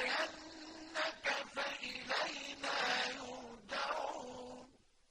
آيَاتٍ